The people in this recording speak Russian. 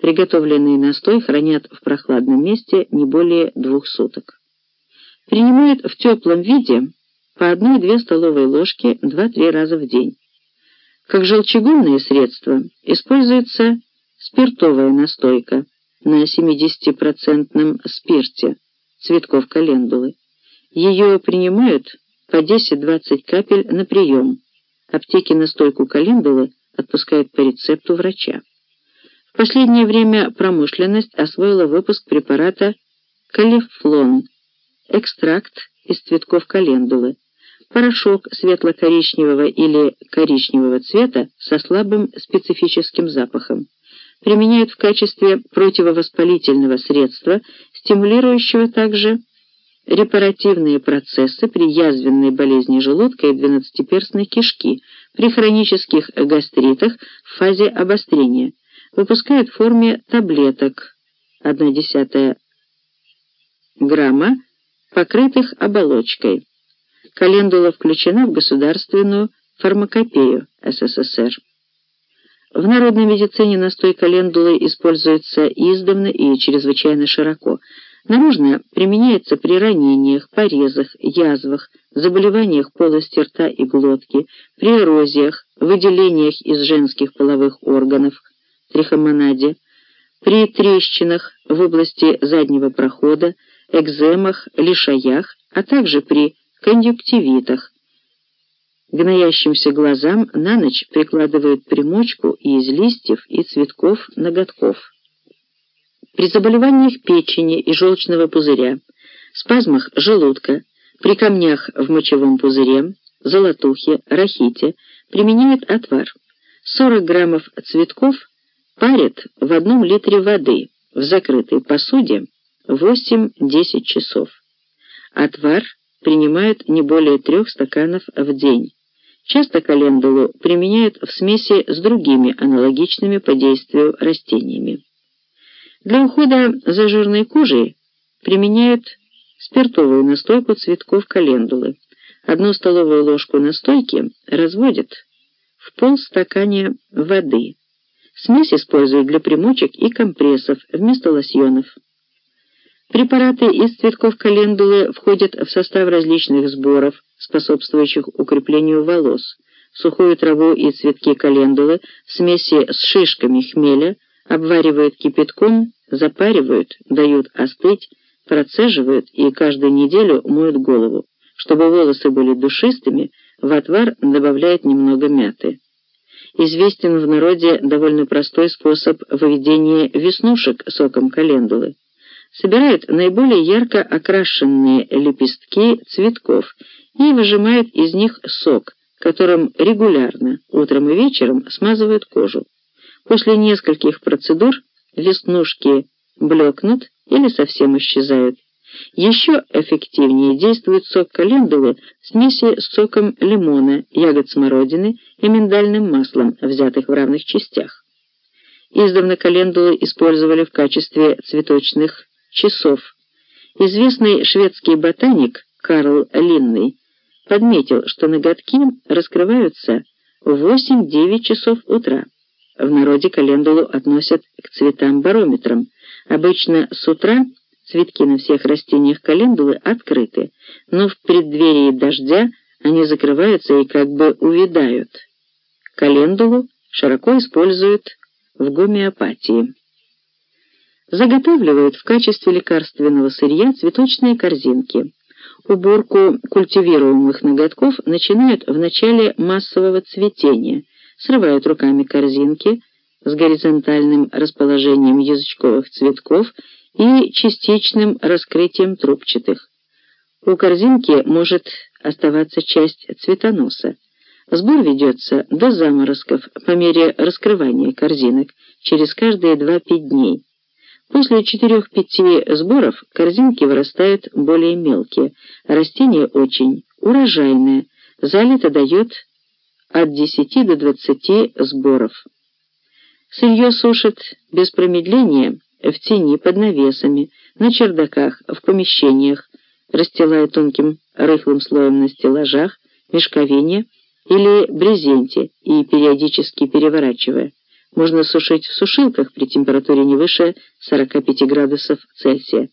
Приготовленный настой хранят в прохладном месте не более двух суток. Принимают в теплом виде по 1-2 столовые ложки 2-3 раза в день. Как желчегонное средство используется спиртовая настойка на 70% спирте цветков календулы. Ее принимают по 10-20 капель на прием. Аптеки настойку календулы отпускают по рецепту врача. Последнее время промышленность освоила выпуск препарата калифлон, экстракт из цветков календулы, порошок светло-коричневого или коричневого цвета со слабым специфическим запахом. Применяют в качестве противовоспалительного средства, стимулирующего также репаративные процессы при язвенной болезни желудка и двенадцатиперстной кишки, при хронических гастритах в фазе обострения. Выпускают в форме таблеток 1,1 грамма, покрытых оболочкой. Календула включена в государственную фармакопею СССР. В народной медицине настой календулы используется издавна и чрезвычайно широко. Наружно применяется при ранениях, порезах, язвах, заболеваниях полости рта и глотки, при эрозиях, выделениях из женских половых органов, трихомонаде, при трещинах в области заднего прохода, экземах, лишаях, а также при конъюнктивитах. Гноящимся глазам на ночь прикладывают примочку из листьев и цветков ноготков. При заболеваниях печени и желчного пузыря, спазмах желудка, при камнях в мочевом пузыре, золотухе, рахите применяют отвар. 40 граммов цветков парят в одном литре воды в закрытой посуде 8-10 часов. Отвар принимают не более трех стаканов в день. Часто календулу применяют в смеси с другими аналогичными по действию растениями. Для ухода за жирной кожей применяют спиртовую настойку цветков календулы. Одну столовую ложку настойки разводят в полстакане воды. Смесь используют для примочек и компрессов вместо лосьонов. Препараты из цветков календулы входят в состав различных сборов, способствующих укреплению волос. Сухую траву и цветки календулы в смеси с шишками хмеля обваривают кипятком, запаривают, дают остыть, процеживают и каждую неделю моют голову. Чтобы волосы были душистыми, в отвар добавляют немного мяты. Известен в народе довольно простой способ выведения веснушек соком календулы собирает наиболее ярко окрашенные лепестки цветков и выжимает из них сок, которым регулярно, утром и вечером, смазывают кожу. После нескольких процедур веснушки блекнут или совсем исчезают. Еще эффективнее действует сок календулы в смеси с соком лимона, ягод смородины и миндальным маслом, взятых в равных частях. Издавна календулы использовали в качестве цветочных часов. Известный шведский ботаник Карл Линный подметил, что ноготки раскрываются в 8-9 часов утра. В народе календулу относят к цветам-барометрам. Обычно с утра цветки на всех растениях календулы открыты, но в преддверии дождя они закрываются и как бы увядают. Календулу широко используют в гомеопатии заготавливают в качестве лекарственного сырья цветочные корзинки. Уборку культивируемых ноготков начинают в начале массового цветения, срывают руками корзинки с горизонтальным расположением язычковых цветков и частичным раскрытием трубчатых. У корзинки может оставаться часть цветоноса. Сбор ведется до заморозков по мере раскрывания корзинок через каждые 2-5 дней. После четырех-пяти сборов корзинки вырастают более мелкие. Растение очень урожайное, за лето дает от 10 до 20 сборов. Сырье сушат без промедления в тени под навесами, на чердаках, в помещениях, расстилая тонким рыхлым слоем на стеллажах, мешковине или брезенте и периодически переворачивая. можно сушить в сушилках при температуре не выше 45 градусов Цельсия.